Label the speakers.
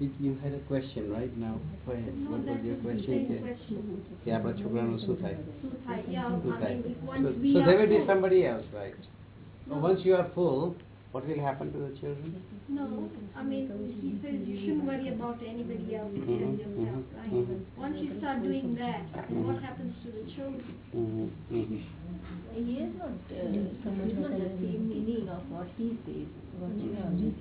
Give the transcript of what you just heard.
Speaker 1: You, had a question right now. What was your question? કે-
Speaker 2: question.
Speaker 1: કે આપણા છોકરાનું શું થાય so, so there will be somebody else right once you are full what will happen to the children
Speaker 2: No, I mean, he says you shouldn't worry about anybody else mm
Speaker 1: -hmm,
Speaker 2: yourself,
Speaker 1: mm-hmm,
Speaker 2: right?
Speaker 1: mm -hmm.
Speaker 2: Once you start doing that, then what happens to the children?
Speaker 1: mm-hmm. Mm-hmm.
Speaker 3: He is not, uh, so much of the same meaning of what he says. What you have just